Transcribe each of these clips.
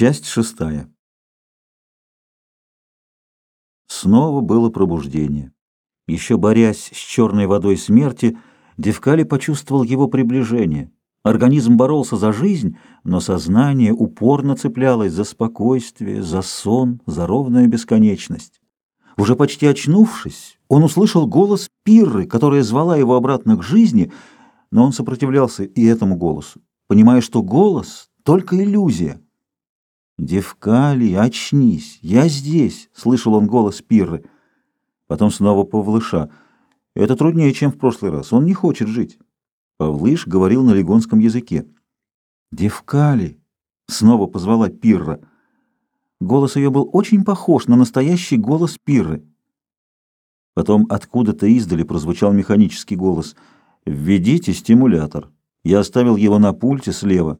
Часть шестая. Снова было пробуждение. Еще борясь с черной водой смерти, Девкали почувствовал его приближение. Организм боролся за жизнь, но сознание упорно цеплялось за спокойствие, за сон, за ровную бесконечность. Уже почти очнувшись, он услышал голос Пирры, которая звала его обратно к жизни, но он сопротивлялся и этому голосу, понимая, что голос — только иллюзия. «Девкалий, очнись! Я здесь!» — слышал он голос Пирры. Потом снова Павлыша. «Это труднее, чем в прошлый раз. Он не хочет жить». Павлыш говорил на легонском языке. «Девкалий!» — снова позвала Пирра. Голос ее был очень похож на настоящий голос Пирры. Потом откуда-то издали прозвучал механический голос. «Введите стимулятор». Я оставил его на пульте слева.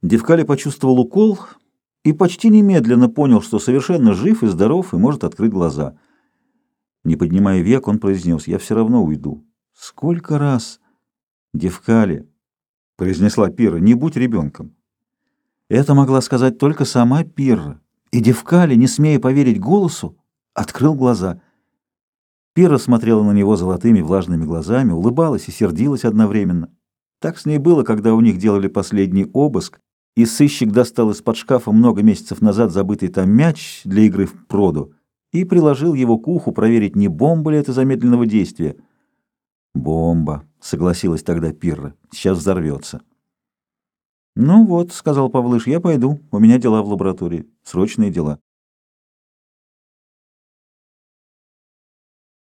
Девкали почувствовал укол и почти немедленно понял, что совершенно жив и здоров и может открыть глаза. Не поднимая век, он произнес, «Я все равно уйду». «Сколько раз?» «Девкали», — произнесла Пира, — «не будь ребенком». Это могла сказать только сама Пирра, и Девкали, не смея поверить голосу, открыл глаза. Пира смотрела на него золотыми влажными глазами, улыбалась и сердилась одновременно. Так с ней было, когда у них делали последний обыск, и сыщик достал из-под шкафа много месяцев назад забытый там мяч для игры в проду и приложил его к уху проверить, не бомба ли это замедленного действия. «Бомба», — согласилась тогда Пирра, — «сейчас взорвется». «Ну вот», — сказал Павлыш, — «я пойду, у меня дела в лаборатории, срочные дела».